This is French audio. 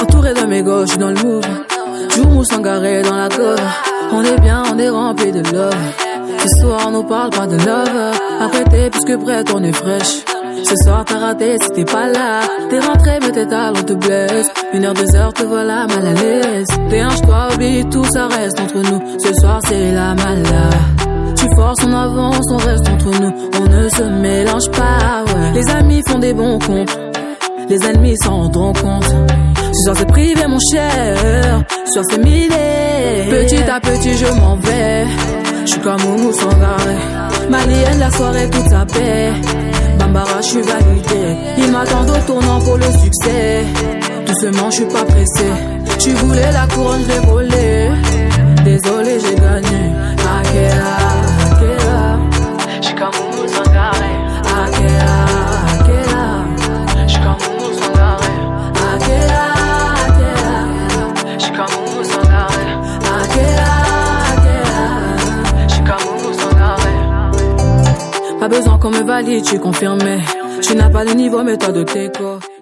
Entouré de mes gauches, je suis dans le move. Joue sangaré dans la cove. On est bien, on est rempli de love. Ce soir, on nous parle pas de love. Après, t'es plus que prête, on est fraîche. Ce soir t'as raté si t'es pas là T'es rentré mais tes talons te blessent Une heure, deux heures te voilà mal à l'aise Déhanche toi, oublie tout, ça reste entre nous Ce soir c'est la malade Tu forces, on avance, on reste entre nous On ne se mélange pas les amis font des bons comptes. Les ennemis s'en rendront compte. Ce soir c'est privé mon cher, ce soir c'est. Petit à petit je m'en vais, je suis comme Moumou Sangaré. Malienne la soirée toute sa paix. Bambara je suis validé, ils m'attendent au tournant pour le succès. Doucement je suis pas pressé, tu voulais la couronne je l'ai volée. Désolé j'ai gagné, Akela, Akela. Je suis comme Moumou Sangaré, Akela, Pas besoin qu'on me valide, je suis confirmé. Tu n'as pas le niveau, mais toi de tes quoi.